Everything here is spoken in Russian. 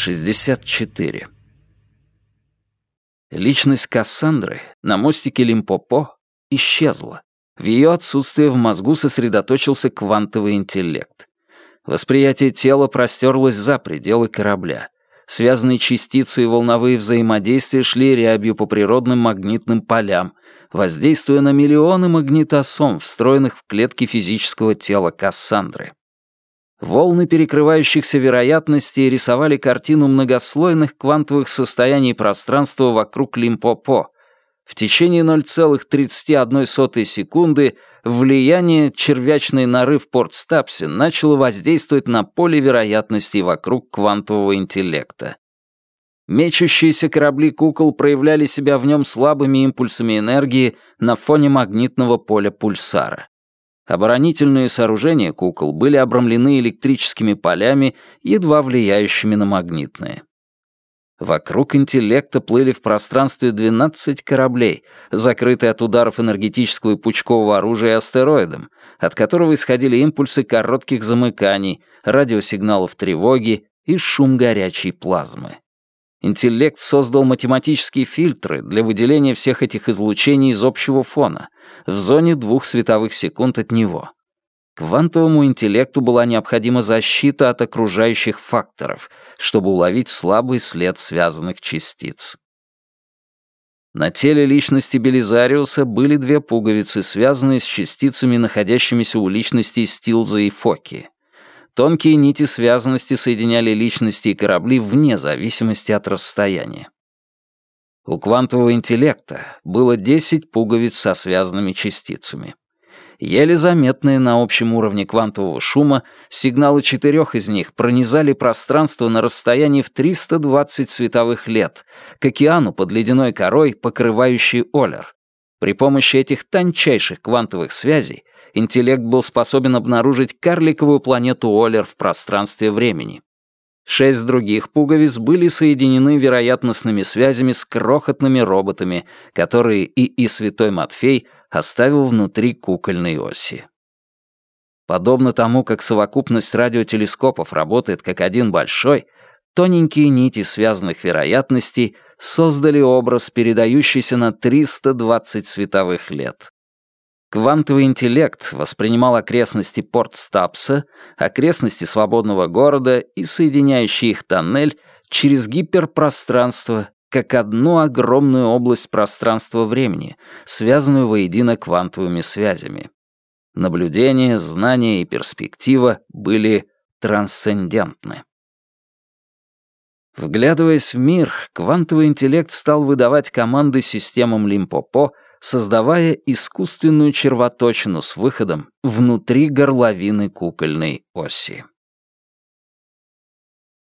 64. Личность Кассандры на мостике Лимпопо исчезла. В ее отсутствие в мозгу сосредоточился квантовый интеллект. Восприятие тела простерлось за пределы корабля. Связанные частицы и волновые взаимодействия шли рябью по природным магнитным полям, воздействуя на миллионы магнитосом, встроенных в клетки физического тела Кассандры. Волны перекрывающихся вероятностей рисовали картину многослойных квантовых состояний пространства вокруг Лимпопо. В течение 0,31 секунды влияние червячной норы в Портстапсе начало воздействовать на поле вероятностей вокруг квантового интеллекта. Мечущиеся корабли кукол проявляли себя в нем слабыми импульсами энергии на фоне магнитного поля пульсара. Оборонительные сооружения кукол были обрамлены электрическими полями, едва влияющими на магнитные. Вокруг интеллекта плыли в пространстве 12 кораблей, закрытые от ударов энергетического и пучкового оружия астероидом, от которого исходили импульсы коротких замыканий, радиосигналов тревоги и шум горячей плазмы. Интеллект создал математические фильтры для выделения всех этих излучений из общего фона в зоне двух световых секунд от него. Квантовому интеллекту была необходима защита от окружающих факторов, чтобы уловить слабый след связанных частиц. На теле личности Белизариуса были две пуговицы, связанные с частицами, находящимися у личностей Стилза и Фоки. Тонкие нити связанности соединяли личности и корабли вне зависимости от расстояния. У квантового интеллекта было 10 пуговиц со связанными частицами. Еле заметные на общем уровне квантового шума, сигналы четырех из них пронизали пространство на расстоянии в 320 световых лет, к океану под ледяной корой, покрывающей Олер. При помощи этих тончайших квантовых связей интеллект был способен обнаружить карликовую планету Олер в пространстве времени. Шесть других пуговиц были соединены вероятностными связями с крохотными роботами, которые ИИ Святой Матфей оставил внутри кукольной оси. Подобно тому, как совокупность радиотелескопов работает как один большой, тоненькие нити связанных вероятностей создали образ, передающийся на 320 световых лет. Квантовый интеллект воспринимал окрестности Порт-Стапса, окрестности свободного города и соединяющий их тоннель через гиперпространство как одну огромную область пространства-времени, связанную воедино квантовыми связями. Наблюдение, знание и перспектива были трансцендентны. Вглядываясь в мир, квантовый интеллект стал выдавать команды системам Лимпопо, создавая искусственную червоточину с выходом внутри горловины кукольной оси.